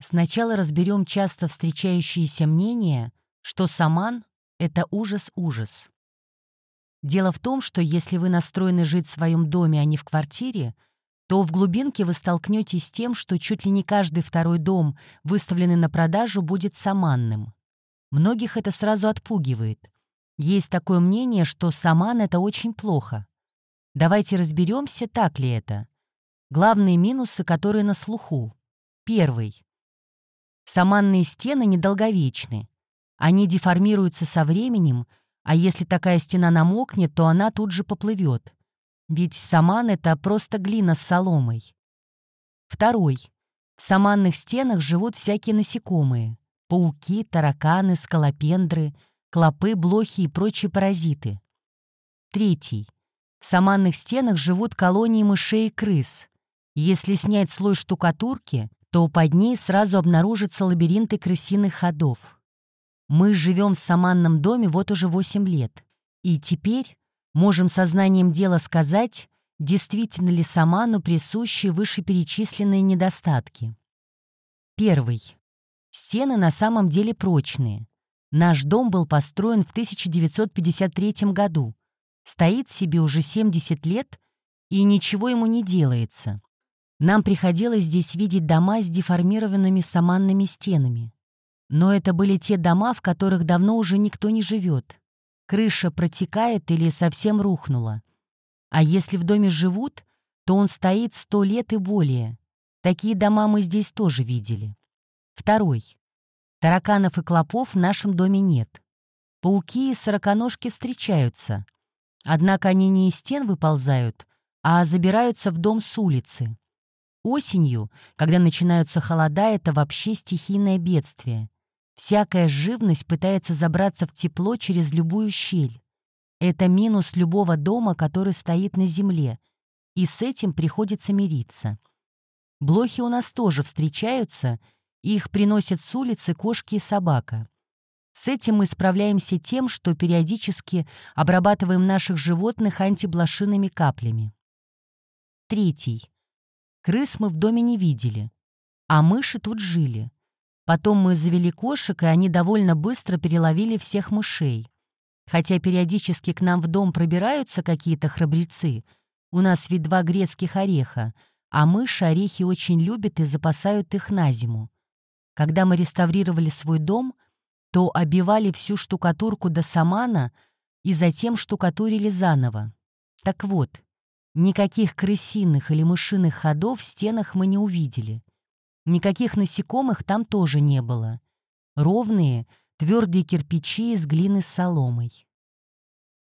Сначала разберем часто встречающиеся мнения, что саман — это ужас-ужас. Дело в том, что если вы настроены жить в своем доме, а не в квартире, то в глубинке вы столкнетесь с тем, что чуть ли не каждый второй дом, выставленный на продажу, будет саманным. Многих это сразу отпугивает. Есть такое мнение, что саман — это очень плохо. Давайте разберемся, так ли это. Главные минусы, которые на слуху. Первый. Саманные стены недолговечны. Они деформируются со временем, а если такая стена намокнет, то она тут же поплывет. Ведь саман — это просто глина с соломой. Второй. В саманных стенах живут всякие насекомые. Пауки, тараканы, скалопендры, клопы, блохи и прочие паразиты. Третий. В саманных стенах живут колонии мышей и крыс. Если снять слой штукатурки, то под ней сразу обнаружатся лабиринты крысиных ходов. Мы живем в саманном доме вот уже 8 лет. И теперь можем сознанием дела сказать, действительно ли саману присущи вышеперечисленные недостатки. Первый. Стены на самом деле прочные. Наш дом был построен в 1953 году. Стоит себе уже 70 лет, и ничего ему не делается. Нам приходилось здесь видеть дома с деформированными саманными стенами. Но это были те дома, в которых давно уже никто не живет. Крыша протекает или совсем рухнула. А если в доме живут, то он стоит сто лет и более. Такие дома мы здесь тоже видели. Второй. Тараканов и клопов в нашем доме нет. Пауки и сороконожки встречаются. Однако они не из стен выползают, а забираются в дом с улицы. Осенью, когда начинаются холода, это вообще стихийное бедствие. Всякая живность пытается забраться в тепло через любую щель. Это минус любого дома, который стоит на земле, и с этим приходится мириться. Блохи у нас тоже встречаются, их приносят с улицы кошки и собака. С этим мы справляемся тем, что периодически обрабатываем наших животных антиблошиными каплями. Третий. Крыс мы в доме не видели, а мыши тут жили. Потом мы завели кошек, и они довольно быстро переловили всех мышей. Хотя периодически к нам в дом пробираются какие-то храбрецы, у нас ведь два грецких ореха, а мыши орехи очень любят и запасают их на зиму. Когда мы реставрировали свой дом, то обивали всю штукатурку до самана и затем штукатурили заново. Так вот, Никаких крысиных или мышиных ходов в стенах мы не увидели. Никаких насекомых там тоже не было. Ровные, твердые кирпичи из глины с соломой.